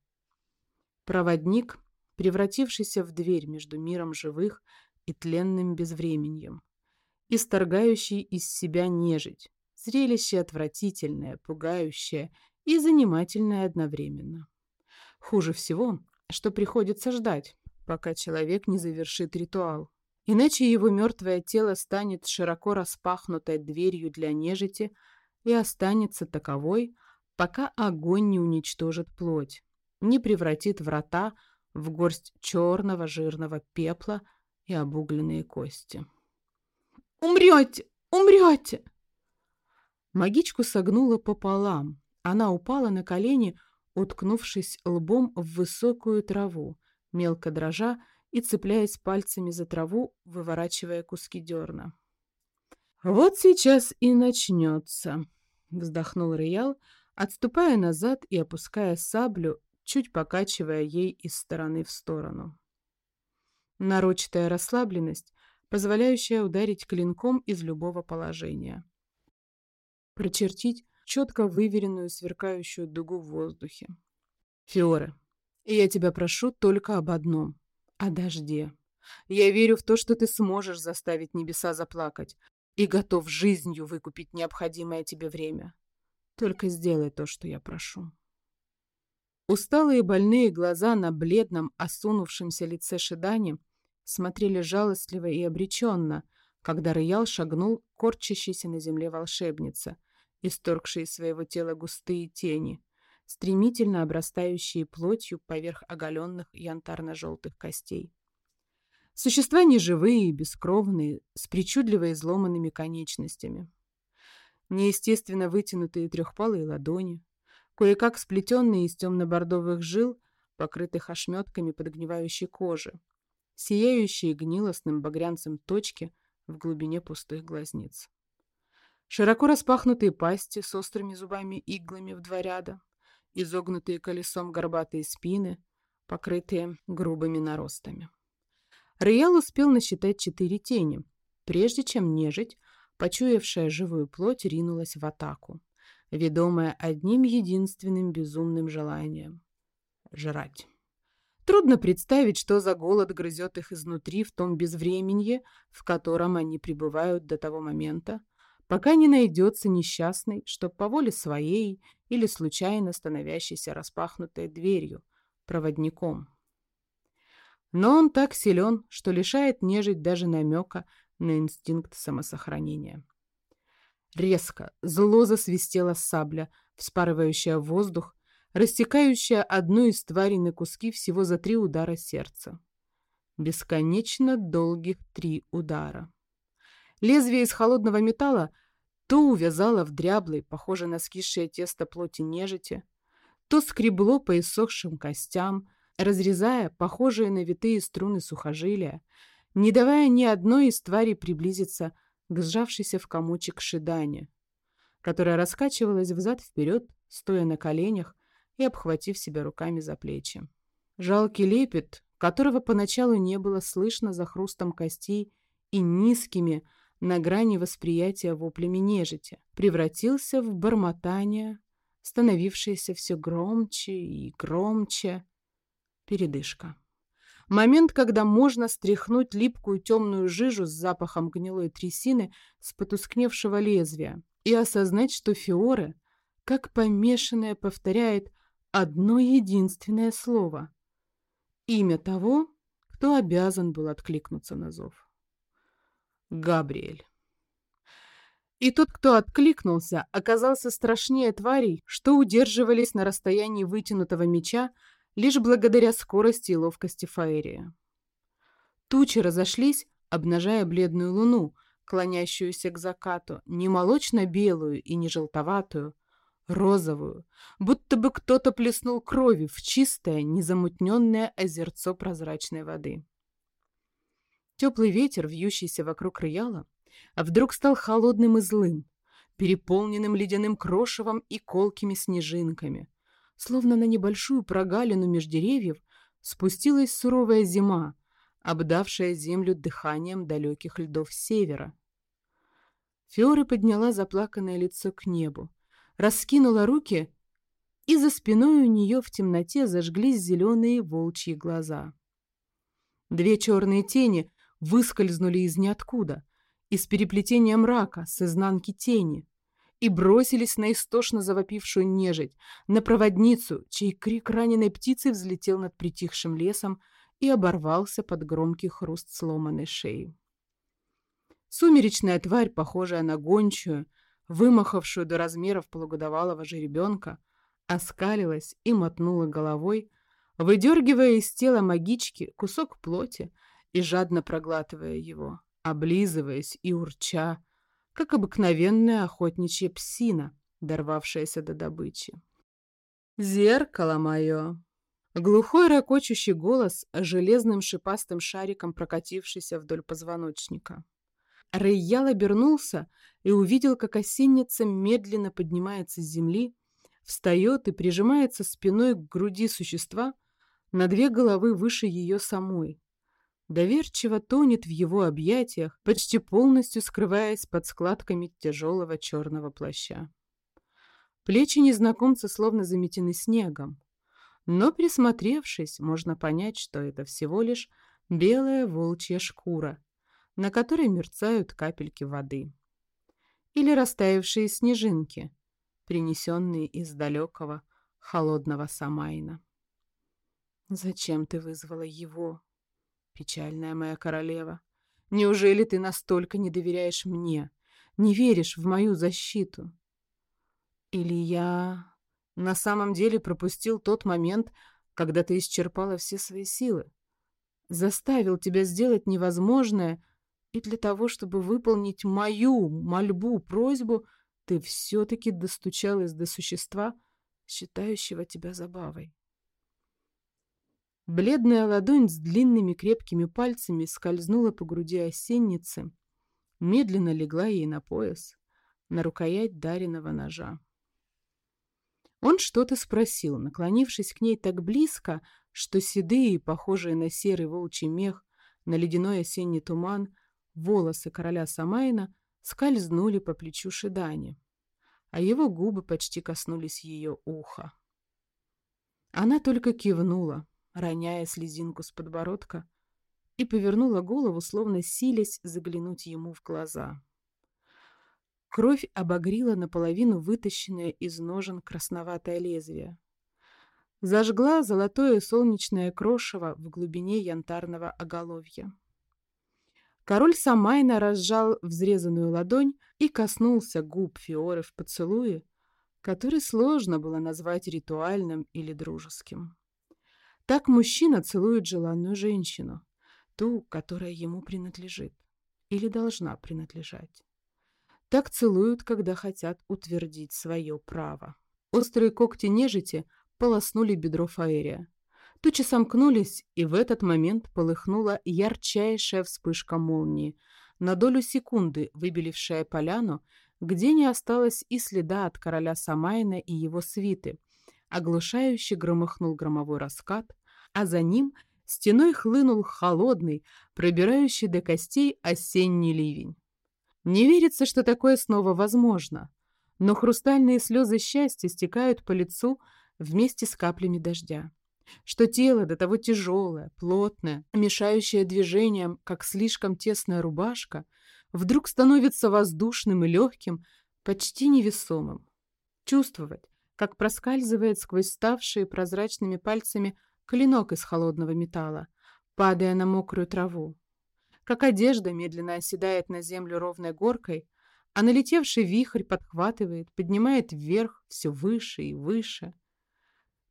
Проводник, превратившийся в дверь между миром живых и тленным безвременьем, исторгающий из себя нежить, зрелище отвратительное, пугающее и занимательное одновременно. Хуже всего, что приходится ждать, пока человек не завершит ритуал. Иначе его мертвое тело станет широко распахнутой дверью для нежити и останется таковой, пока огонь не уничтожит плоть, не превратит врата в горсть черного жирного пепла и обугленные кости. «Умрете! Умрете!» Магичку согнула пополам. Она упала на колени, уткнувшись лбом в высокую траву, мелко дрожа и цепляясь пальцами за траву, выворачивая куски дерна. «Вот сейчас и начнется», — вздохнул Роял, отступая назад и опуская саблю, чуть покачивая ей из стороны в сторону. Нарочатая расслабленность, позволяющая ударить клинком из любого положения. Прочертить четко выверенную сверкающую дугу в воздухе. Фиора, я тебя прошу только об одном — о дожде. Я верю в то, что ты сможешь заставить небеса заплакать и готов жизнью выкупить необходимое тебе время. Только сделай то, что я прошу. Усталые больные глаза на бледном, осунувшемся лице Шидани смотрели жалостливо и обреченно, когда Роял шагнул корчащейся на земле волшебница — исторгшие из своего тела густые тени, стремительно обрастающие плотью поверх оголенных янтарно-желтых костей. Существа неживые, бескровные, с причудливо изломанными конечностями. Неестественно вытянутые трехпалые ладони, кое-как сплетенные из темно-бордовых жил, покрытых ошметками подгнивающей кожи, сияющие гнилостным багрянцем точки в глубине пустых глазниц. Широко распахнутые пасти с острыми зубами-иглами в два ряда, изогнутые колесом горбатые спины, покрытые грубыми наростами. Роял успел насчитать четыре тени, прежде чем нежить, почуявшая живую плоть, ринулась в атаку, ведомая одним единственным безумным желанием — жрать. Трудно представить, что за голод грызет их изнутри в том безвременье, в котором они пребывают до того момента, пока не найдется несчастный, чтоб по воле своей или случайно становящейся распахнутой дверью, проводником. Но он так силен, что лишает нежить даже намека на инстинкт самосохранения. Резко, зло засвистела сабля, вспарывающая воздух, растекающая одну из тварей на куски всего за три удара сердца. Бесконечно долгих три удара. Лезвие из холодного металла то увязало в дряблой, похожей на скисшее тесто плоти нежити, то скребло по иссохшим костям, разрезая похожие на витые струны сухожилия, не давая ни одной из тварей приблизиться к сжавшейся в комочек шидане, которая раскачивалась взад-вперед, стоя на коленях и обхватив себя руками за плечи. Жалкий лепет, которого поначалу не было слышно за хрустом костей и низкими, на грани восприятия воплями нежити, превратился в бормотание, становившееся все громче и громче. Передышка. Момент, когда можно стряхнуть липкую темную жижу с запахом гнилой трясины с потускневшего лезвия и осознать, что Фиоре, как помешанная, повторяет одно единственное слово. Имя того, кто обязан был откликнуться на зов. Габриэль. И тот, кто откликнулся, оказался страшнее тварей, что удерживались на расстоянии вытянутого меча лишь благодаря скорости и ловкости Фаэрия. Тучи разошлись, обнажая бледную луну, клонящуюся к закату, не молочно-белую и не желтоватую, розовую, будто бы кто-то плеснул крови в чистое, незамутненное озерцо прозрачной воды. Теплый ветер, вьющийся вокруг Рояла, а вдруг стал холодным и злым, переполненным ледяным крошевом и колкими снежинками. Словно на небольшую прогалину меж деревьев спустилась суровая зима, обдавшая землю дыханием далеких льдов севера. Фиора подняла заплаканное лицо к небу, раскинула руки, и за спиной у нее в темноте зажглись зеленые волчьи глаза. Две черные тени выскользнули из ниоткуда, из переплетения мрака, с изнанки тени, и бросились на истошно завопившую нежить, на проводницу, чей крик раненой птицы взлетел над притихшим лесом и оборвался под громкий хруст сломанной шеи. Сумеречная тварь, похожая на гончую, вымахавшую до размеров полугодовалого жеребенка, оскалилась и мотнула головой, выдергивая из тела магички кусок плоти, и жадно проглатывая его, облизываясь и урча, как обыкновенная охотничья псина, дорвавшаяся до добычи. «Зеркало мое!» Глухой ракочущий голос, железным шипастым шариком прокатившийся вдоль позвоночника. Рейял обернулся и увидел, как осенница медленно поднимается с земли, встает и прижимается спиной к груди существа на две головы выше ее самой, доверчиво тонет в его объятиях, почти полностью скрываясь под складками тяжелого черного плаща. Плечи незнакомца словно заметены снегом, но, присмотревшись, можно понять, что это всего лишь белая волчья шкура, на которой мерцают капельки воды. Или растаявшие снежинки, принесенные из далекого холодного Самайна. «Зачем ты вызвала его?» Печальная моя королева, неужели ты настолько не доверяешь мне, не веришь в мою защиту? Или я на самом деле пропустил тот момент, когда ты исчерпала все свои силы? Заставил тебя сделать невозможное, и для того, чтобы выполнить мою мольбу, просьбу, ты все-таки достучалась до существа, считающего тебя забавой. Бледная ладонь с длинными крепкими пальцами скользнула по груди осенницы, медленно легла ей на пояс, на рукоять дареного ножа. Он что-то спросил, наклонившись к ней так близко, что седые, похожие на серый волчий мех, на ледяной осенний туман, волосы короля Самайна скользнули по плечу Шидани, а его губы почти коснулись ее уха. Она только кивнула, роняя слезинку с подбородка, и повернула голову, словно силясь заглянуть ему в глаза. Кровь обогрила наполовину вытащенное из ножен красноватое лезвие. Зажгла золотое солнечное крошево в глубине янтарного оголовья. Король Самайна разжал взрезанную ладонь и коснулся губ Фиоры в поцелуе, который сложно было назвать ритуальным или дружеским. Так мужчина целует желанную женщину, ту, которая ему принадлежит или должна принадлежать. Так целуют, когда хотят утвердить свое право. Острые когти нежити полоснули бедро Фаэрия. Тучи сомкнулись, и в этот момент полыхнула ярчайшая вспышка молнии, на долю секунды выбелившая поляну, где не осталось и следа от короля Самайна и его свиты. Оглушающе громыхнул громовой раскат, а за ним стеной хлынул холодный, пробирающий до костей осенний ливень. Не верится, что такое снова возможно, но хрустальные слезы счастья стекают по лицу вместе с каплями дождя что тело до того тяжелое, плотное, мешающее движениям, как слишком тесная рубашка, вдруг становится воздушным и легким, почти невесомым. Чувствовать, как проскальзывает сквозь ставшие прозрачными пальцами клинок из холодного металла, падая на мокрую траву. Как одежда медленно оседает на землю ровной горкой, а налетевший вихрь подхватывает, поднимает вверх все выше и выше —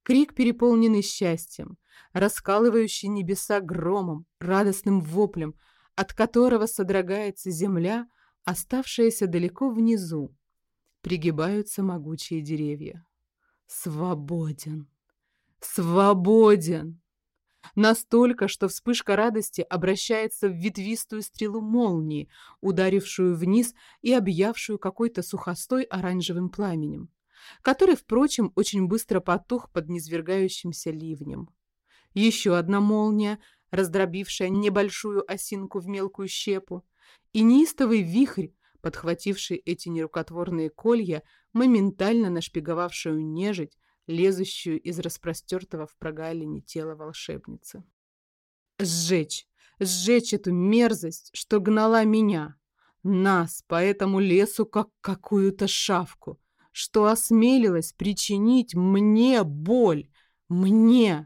Крик, переполненный счастьем, раскалывающий небеса громом, радостным воплем, от которого содрогается земля, оставшаяся далеко внизу. Пригибаются могучие деревья. Свободен! Свободен! Настолько, что вспышка радости обращается в ветвистую стрелу молнии, ударившую вниз и объявшую какой-то сухостой оранжевым пламенем который, впрочем, очень быстро потух под низвергающимся ливнем. Еще одна молния, раздробившая небольшую осинку в мелкую щепу, и неистовый вихрь, подхвативший эти нерукотворные колья, моментально нашпиговавшую нежить, лезущую из распростертого в прогалине тела волшебницы. Сжечь! Сжечь эту мерзость, что гнала меня! Нас по этому лесу, как какую-то шавку! Что осмелилась причинить мне боль. Мне!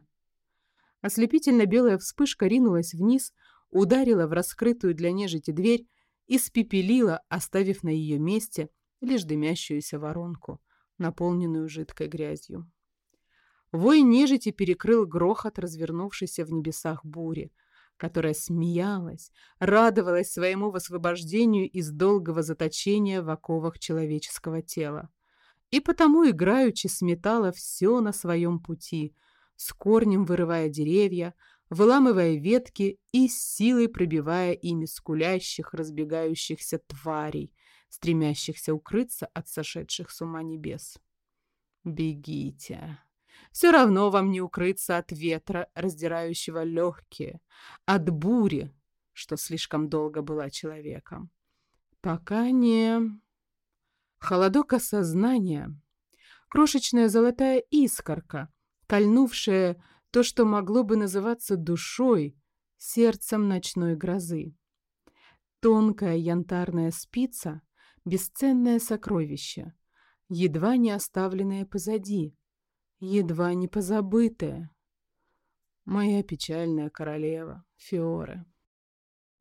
Ослепительно белая вспышка ринулась вниз, ударила в раскрытую для нежити дверь и спепелила, оставив на ее месте лишь дымящуюся воронку, наполненную жидкой грязью. Вой нежити перекрыл грохот, развернувшийся в небесах бури, которая смеялась, радовалась своему высвобождению из долгого заточения в оковах человеческого тела и потому играючи сметала все на своем пути, с корнем вырывая деревья, выламывая ветки и силой пробивая ими скулящих, разбегающихся тварей, стремящихся укрыться от сошедших с ума небес. «Бегите!» Все равно вам не укрыться от ветра, раздирающего легкие, от бури, что слишком долго была человеком. Пока не... Холодок осознания, крошечная золотая искорка, кольнувшая то, что могло бы называться душой, сердцем ночной грозы. Тонкая янтарная спица — бесценное сокровище, едва не оставленное позади, едва не позабытое. Моя печальная королева, Фиоре.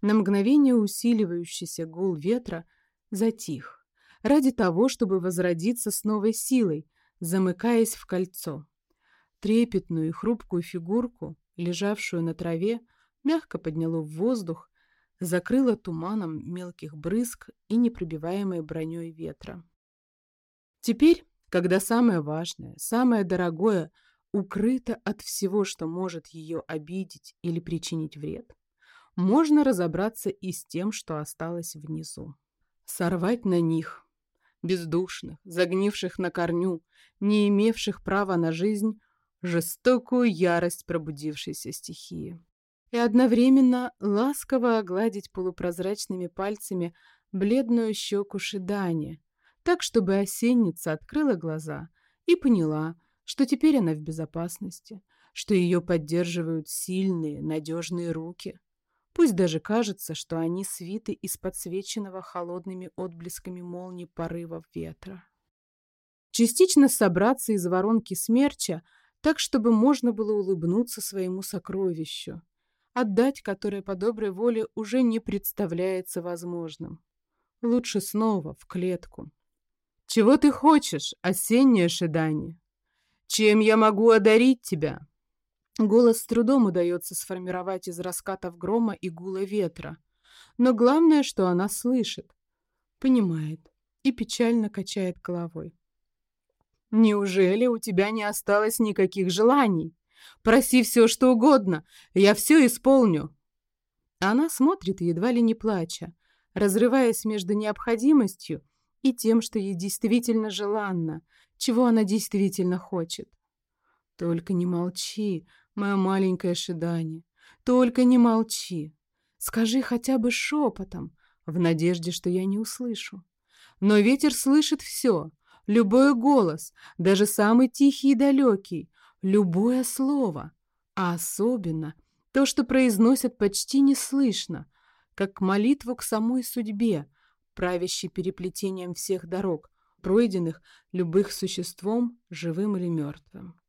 На мгновение усиливающийся гул ветра затих ради того, чтобы возродиться с новой силой, замыкаясь в кольцо. Трепетную и хрупкую фигурку, лежавшую на траве, мягко подняло в воздух, закрыло туманом мелких брызг и непробиваемой броней ветра. Теперь, когда самое важное, самое дорогое укрыто от всего, что может ее обидеть или причинить вред, можно разобраться и с тем, что осталось внизу. Сорвать на них, бездушных, загнивших на корню, не имевших права на жизнь, жестокую ярость пробудившейся стихии. И одновременно ласково огладить полупрозрачными пальцами бледную щеку Шидани, так, чтобы осенница открыла глаза и поняла, что теперь она в безопасности, что ее поддерживают сильные, надежные руки. Пусть даже кажется, что они свиты из подсвеченного холодными отблесками молний порывов ветра. Частично собраться из воронки смерча, так, чтобы можно было улыбнуться своему сокровищу, отдать которое по доброй воле уже не представляется возможным. Лучше снова в клетку. «Чего ты хочешь, осенняя Шидани? Чем я могу одарить тебя?» Голос с трудом удается сформировать из раскатов грома и гула ветра. Но главное, что она слышит, понимает и печально качает головой. «Неужели у тебя не осталось никаких желаний? Проси все, что угодно, я все исполню!» Она смотрит, едва ли не плача, разрываясь между необходимостью и тем, что ей действительно желанно, чего она действительно хочет. «Только не молчи, моя маленькая Шидани, только не молчи. Скажи хотя бы шепотом, в надежде, что я не услышу. Но ветер слышит все, любой голос, даже самый тихий и далекий, любое слово, а особенно то, что произносят почти неслышно, как молитву к самой судьбе, правящей переплетением всех дорог, пройденных любых существом, живым или мертвым.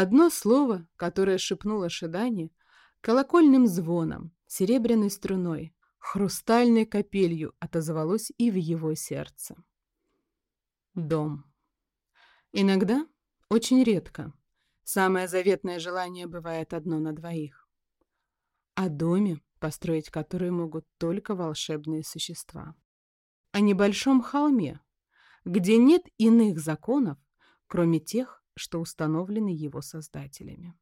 Одно слово, которое шепнула Шидани, колокольным звоном, серебряной струной, хрустальной капелью отозвалось и в его сердце. Дом. Иногда, очень редко, самое заветное желание бывает одно на двоих. О доме, построить который могут только волшебные существа. О небольшом холме, где нет иных законов, кроме тех, что установлены его создателями.